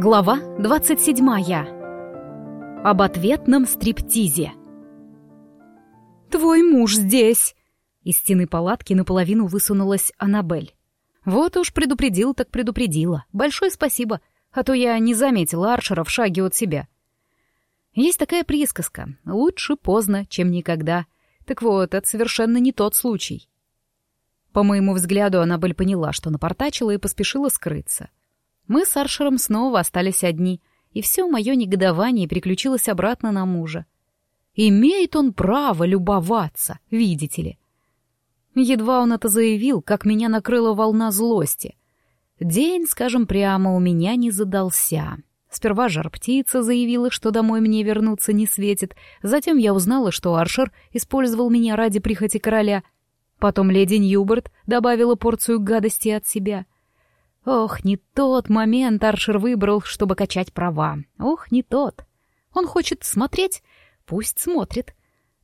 Глава 27. Об ответном стриптизе. «Твой муж здесь!» Из стены палатки наполовину высунулась Аннабель. Вот уж предупредил так предупредила. Большое спасибо, а то я не заметила Аршера в шаге от себя. Есть такая присказка «лучше поздно, чем никогда». Так вот, это совершенно не тот случай. По моему взгляду, Аннабель поняла, что напортачила и поспешила скрыться. Мы с Аршером снова остались одни, и все мое негодование переключилось обратно на мужа. Имеет он право любоваться, видите ли. Едва он это заявил, как меня накрыла волна злости. День, скажем прямо, у меня не задался. Сперва жар-птица заявила, что домой мне вернуться не светит, затем я узнала, что Аршер использовал меня ради прихоти короля. Потом леди Ньюберт добавила порцию гадости от себя — Ох, не тот момент Аршер выбрал, чтобы качать права. Ох, не тот. Он хочет смотреть? Пусть смотрит.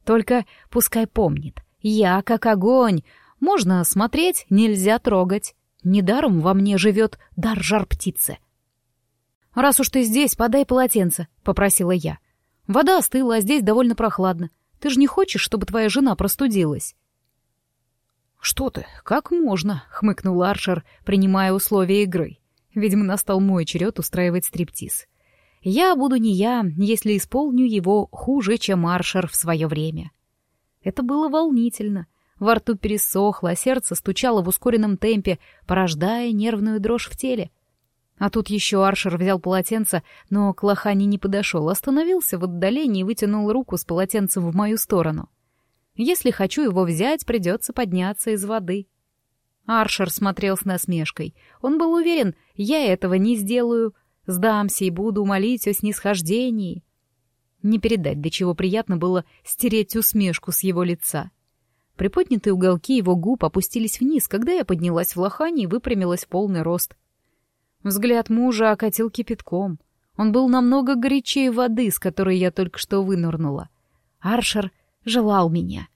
Только пускай помнит. Я как огонь. Можно смотреть, нельзя трогать. Недаром во мне живет дар жар-птицы. «Раз уж ты здесь, подай полотенце», — попросила я. «Вода остыла, а здесь довольно прохладно. Ты же не хочешь, чтобы твоя жена простудилась?» «Что ты, как можно?» — хмыкнул Аршер, принимая условия игры. Видимо, настал мой черед устраивать стриптиз. Я буду не я, если исполню его хуже, чем Аршер в свое время. Это было волнительно. Во рту пересохло, а сердце стучало в ускоренном темпе, порождая нервную дрожь в теле. А тут еще Аршер взял полотенце, но к лохане не подошел, остановился в отдалении и вытянул руку с полотенцем в мою сторону. Если хочу его взять, придется подняться из воды. Аршер смотрел с насмешкой. Он был уверен, я этого не сделаю. Сдамся и буду молить о снисхождении. Не передать, до чего приятно было стереть усмешку с его лица. Приподнятые уголки его губ опустились вниз, когда я поднялась в лохане и выпрямилась в полный рост. Взгляд мужа окатил кипятком. Он был намного горячее воды, с которой я только что вынырнула. Аршер желал меня.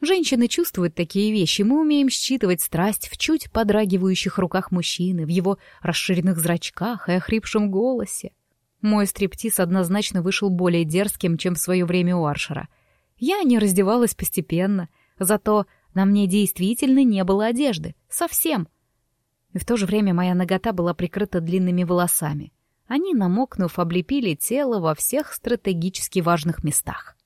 Женщины чувствуют такие вещи, мы умеем считывать страсть в чуть подрагивающих руках мужчины, в его расширенных зрачках и охрипшем голосе. Мой стриптиз однозначно вышел более дерзким, чем в свое время у Аршера. Я не раздевалась постепенно, зато на мне действительно не было одежды. Совсем. И в то же время моя нагота была прикрыта длинными волосами. Они, намокнув, облепили тело во всех стратегически важных местах.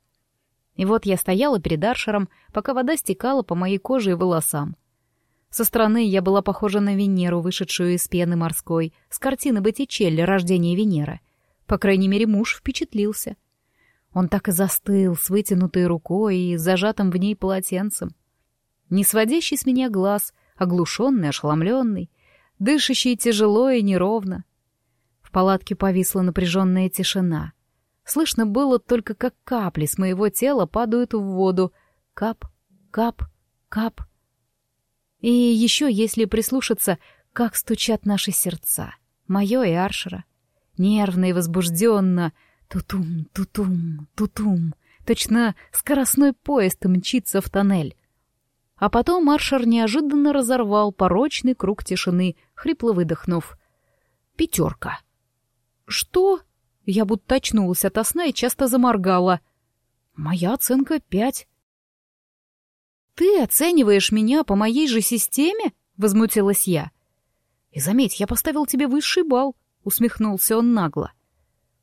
И вот я стояла перед Аршером, пока вода стекала по моей коже и волосам. Со стороны я была похожа на Венеру, вышедшую из пены морской, с картины Боттичелли «Рождение Венеры». По крайней мере, муж впечатлился. Он так и застыл, с вытянутой рукой и зажатым в ней полотенцем. Не сводящий с меня глаз, оглушенный, ошеломленный, дышащий тяжело и неровно. В палатке повисла напряженная тишина — Слышно было только, как капли с моего тела падают в воду. Кап, кап, кап. И еще, если прислушаться, как стучат наши сердца. Мое и Аршера. Нервно и возбужденно. Тутум, тутум, тутум. Точно скоростной поезд мчится в тоннель. А потом Аршер неожиданно разорвал порочный круг тишины, хрипло выдохнув. «Пятерка». «Что?» Я будто очнулась ото сна и часто заморгала. Моя оценка — пять. «Ты оцениваешь меня по моей же системе?» — возмутилась я. «И заметь, я поставил тебе высший балл», — усмехнулся он нагло.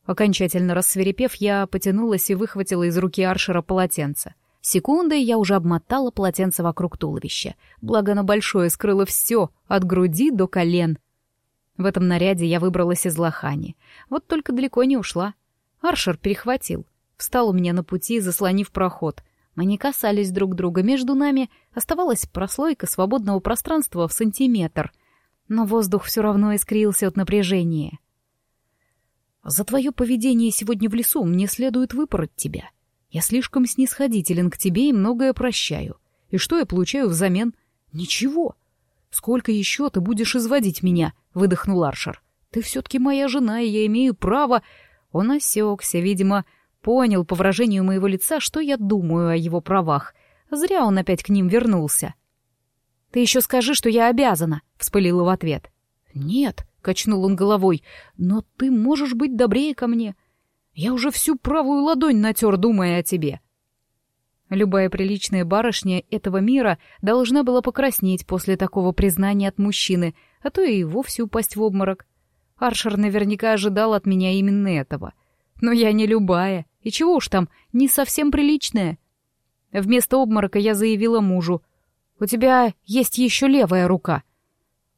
Окончательно рассверепев, я потянулась и выхватила из руки Аршера полотенце. Секундой я уже обмотала полотенце вокруг туловища, благо оно большое скрыло все, от груди до колен. В этом наряде я выбралась из лохани. Вот только далеко не ушла. Аршер перехватил. Встал у меня на пути, заслонив проход. Мы не касались друг друга. Между нами оставалась прослойка свободного пространства в сантиметр. Но воздух все равно искрился от напряжения. «За твое поведение сегодня в лесу мне следует выпороть тебя. Я слишком снисходителен к тебе и многое прощаю. И что я получаю взамен? Ничего. Сколько еще ты будешь изводить меня?» — выдохнул Аршер. «Ты все-таки моя жена, и я имею право...» Он осекся, видимо, понял по выражению моего лица, что я думаю о его правах. Зря он опять к ним вернулся. «Ты еще скажи, что я обязана», — вспылила в ответ. «Нет», — качнул он головой, но ты можешь быть добрее ко мне. Я уже всю правую ладонь натер, думая о тебе. Любая приличная барышня этого мира должна была покраснеть после такого признания от мужчины, а то и вовсе упасть в обморок. Аршер наверняка ожидал от меня именно этого. Но я не любая, и чего уж там, не совсем приличная. Вместо обморока я заявила мужу. «У тебя есть еще левая рука».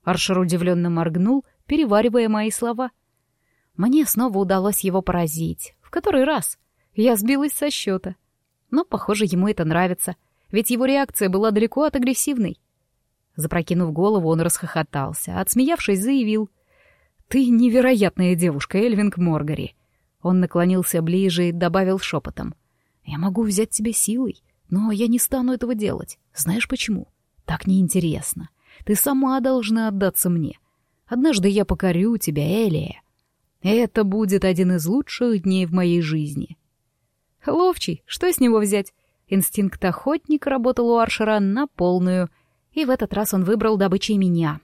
Аршер удивленно моргнул, переваривая мои слова. Мне снова удалось его поразить. В который раз? Я сбилась со счета. Но, похоже, ему это нравится, ведь его реакция была далеко от агрессивной. Запрокинув голову, он расхохотался, отсмеявшись, заявил. «Ты невероятная девушка, Эльвинг Моргари». Он наклонился ближе и добавил шепотом. «Я могу взять тебя силой, но я не стану этого делать. Знаешь почему? Так неинтересно. Ты сама должна отдаться мне. Однажды я покорю тебя, Элия. Это будет один из лучших дней в моей жизни». Ловчий, что с него взять? Инстинкт охотника работал у Аршера на полную, и в этот раз он выбрал добычей меня.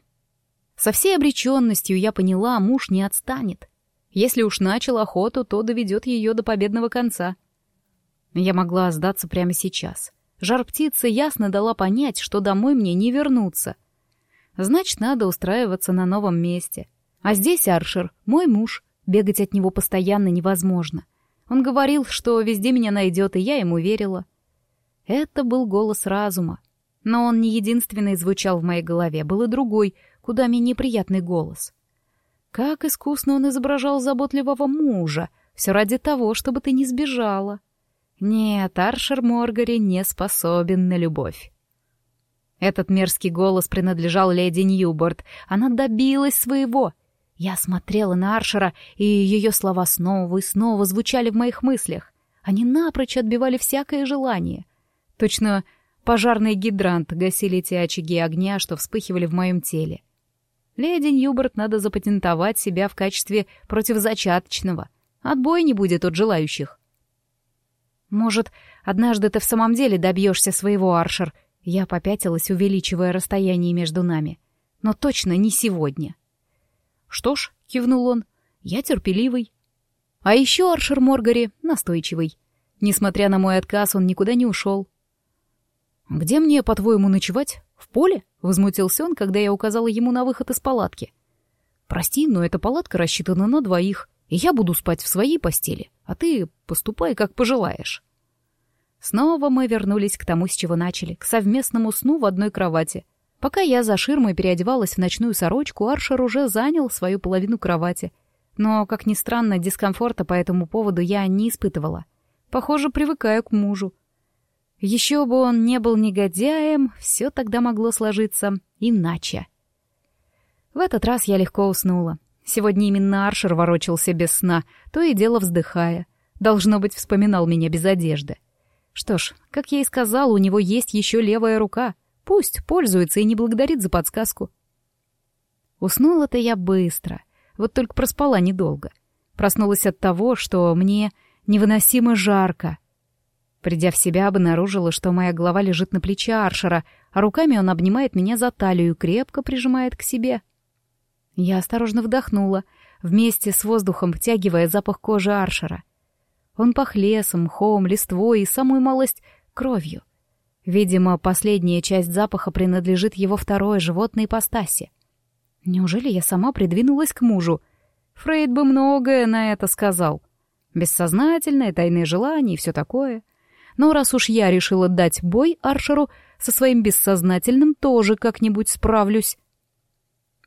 Со всей обреченностью я поняла, муж не отстанет. Если уж начал охоту, то доведет ее до победного конца. Я могла сдаться прямо сейчас. Жар птицы ясно дала понять, что домой мне не вернуться. Значит, надо устраиваться на новом месте. А здесь Аршер, мой муж. Бегать от него постоянно невозможно. Он говорил, что везде меня найдет, и я ему верила. Это был голос разума. Но он не единственный звучал в моей голове, был и другой, куда менее приятный голос. Как искусно он изображал заботливого мужа, все ради того, чтобы ты не сбежала. Нет, Аршер Моргари не способен на любовь. Этот мерзкий голос принадлежал леди Ньюборд. Она добилась своего. Я смотрела на Аршера, и ее слова снова и снова звучали в моих мыслях. Они напрочь отбивали всякое желание. Точно пожарный гидрант гасили те очаги огня, что вспыхивали в моем теле. Леди Ньюберт надо запатентовать себя в качестве противозачаточного. Отбоя не будет от желающих. Может, однажды ты в самом деле добьешься своего, Аршер. Я попятилась, увеличивая расстояние между нами. Но точно не сегодня. «Что ж», — кивнул он, — «я терпеливый». А еще Аршер Моргари настойчивый. Несмотря на мой отказ, он никуда не ушел. «Где мне, по-твоему, ночевать? В поле?» — возмутился он, когда я указала ему на выход из палатки. «Прости, но эта палатка рассчитана на двоих, и я буду спать в своей постели, а ты поступай, как пожелаешь». Снова мы вернулись к тому, с чего начали, к совместному сну в одной кровати. Пока я за ширмой переодевалась в ночную сорочку, Аршер уже занял свою половину кровати. Но, как ни странно, дискомфорта по этому поводу я не испытывала. Похоже, привыкаю к мужу. Еще бы он не был негодяем, все тогда могло сложиться иначе. В этот раз я легко уснула. Сегодня именно Аршер ворочался без сна, то и дело вздыхая. Должно быть, вспоминал меня без одежды. Что ж, как я и сказала, у него есть еще левая рука — Пусть пользуется и не благодарит за подсказку. Уснула-то я быстро, вот только проспала недолго. Проснулась от того, что мне невыносимо жарко. Придя в себя, обнаружила, что моя голова лежит на плече Аршера, а руками он обнимает меня за талию и крепко прижимает к себе. Я осторожно вдохнула, вместе с воздухом втягивая запах кожи Аршера. Он пах лесом, мхом, листвой и самую малость кровью. Видимо, последняя часть запаха принадлежит его второй животной ипостаси. Неужели я сама придвинулась к мужу? Фрейд бы многое на это сказал. Бессознательное, тайные желания и все такое. Но раз уж я решила дать бой Аршеру, со своим бессознательным тоже как-нибудь справлюсь.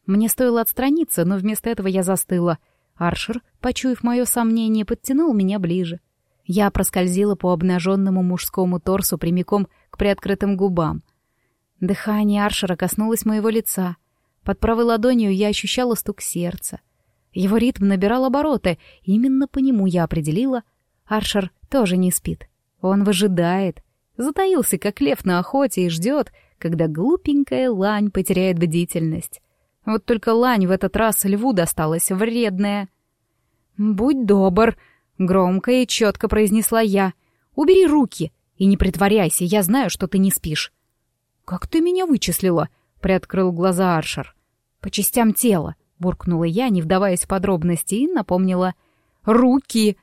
Мне стоило отстраниться, но вместо этого я застыла. Аршер, почуяв мое сомнение, подтянул меня ближе. Я проскользила по обнаженному мужскому торсу прямиком к приоткрытым губам. Дыхание Аршера коснулось моего лица. Под правой ладонью я ощущала стук сердца. Его ритм набирал обороты, именно по нему я определила. Аршер тоже не спит. Он выжидает. Затаился, как лев на охоте, и ждет, когда глупенькая лань потеряет бдительность. Вот только лань в этот раз льву досталась вредная. «Будь добр», — громко и четко произнесла я. «Убери руки и не притворяйся, я знаю, что ты не спишь». «Как ты меня вычислила?» — приоткрыл глаза Аршер. «По частям тела», — буркнула я, не вдаваясь в подробности, и напомнила «Руки!».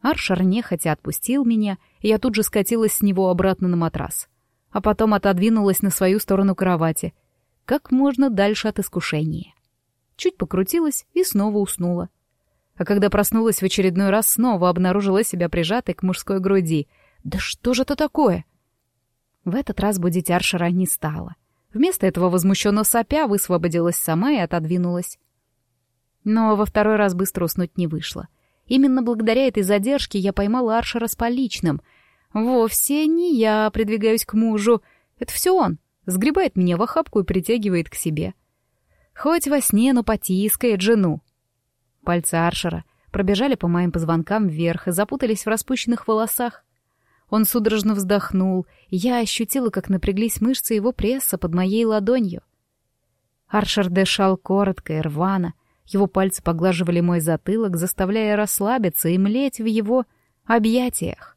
Аршер нехотя отпустил меня, я тут же скатилась с него обратно на матрас. А потом отодвинулась на свою сторону кровати. Как можно дальше от искушения. Чуть покрутилась и снова уснула. А когда проснулась в очередной раз, снова обнаружила себя прижатой к мужской груди. «Да что же это такое?» В этот раз будить Аршера не стало. Вместо этого возмущенно сопя высвободилась сама и отодвинулась. Но во второй раз быстро уснуть не вышло. Именно благодаря этой задержке я поймала Аршера с поличным. Вовсе не я придвигаюсь к мужу. Это все он. Сгребает меня в охапку и притягивает к себе. Хоть во сне, но потискает жену. Пальцы Аршера пробежали по моим позвонкам вверх и запутались в распущенных волосах. Он судорожно вздохнул, и я ощутила, как напряглись мышцы его пресса под моей ладонью. Аршер дышал коротко и рвано, его пальцы поглаживали мой затылок, заставляя расслабиться и млеть в его объятиях.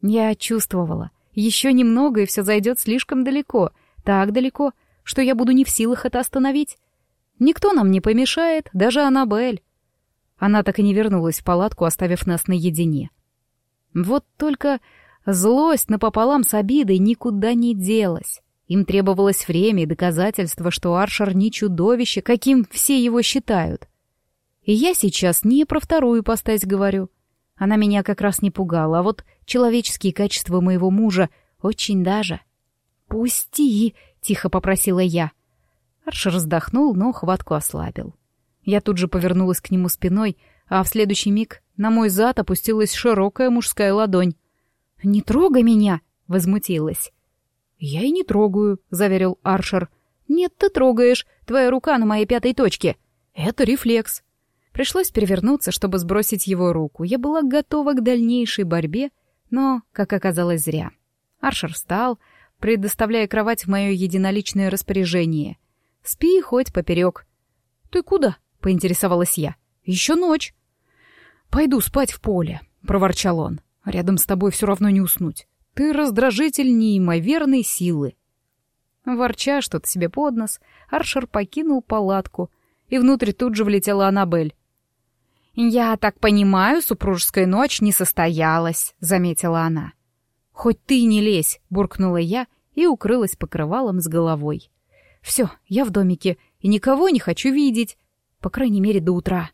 Я чувствовала, еще немного, и все зайдет слишком далеко, так далеко, что я буду не в силах это остановить. Никто нам не помешает, даже Аннабель. Она так и не вернулась в палатку, оставив нас наедине. Вот только злость напополам с обидой никуда не делась. Им требовалось время и доказательство, что Аршер не чудовище, каким все его считают. И я сейчас не про вторую постать говорю. Она меня как раз не пугала, а вот человеческие качества моего мужа очень даже. «Пусти!» — тихо попросила я. Аршер вздохнул, но хватку ослабил. Я тут же повернулась к нему спиной, а в следующий миг на мой зад опустилась широкая мужская ладонь. «Не трогай меня!» — возмутилась. «Я и не трогаю», — заверил Аршер. «Нет, ты трогаешь. Твоя рука на моей пятой точке. Это рефлекс». Пришлось перевернуться, чтобы сбросить его руку. Я была готова к дальнейшей борьбе, но, как оказалось, зря. Аршер встал, предоставляя кровать в мое единоличное распоряжение. «Спи хоть поперек». «Ты куда?» — поинтересовалась я. «Еще ночь». «Пойду спать в поле», — проворчал он. «Рядом с тобой все равно не уснуть. Ты раздражитель неимоверной силы». Ворча что-то себе под нос, Аршер покинул палатку, и внутрь тут же влетела Аннабель. «Я так понимаю, супружеская ночь не состоялась», — заметила она. «Хоть ты не лезь», — буркнула я и укрылась покрывалом с головой. «Все, я в домике, и никого не хочу видеть, по крайней мере, до утра».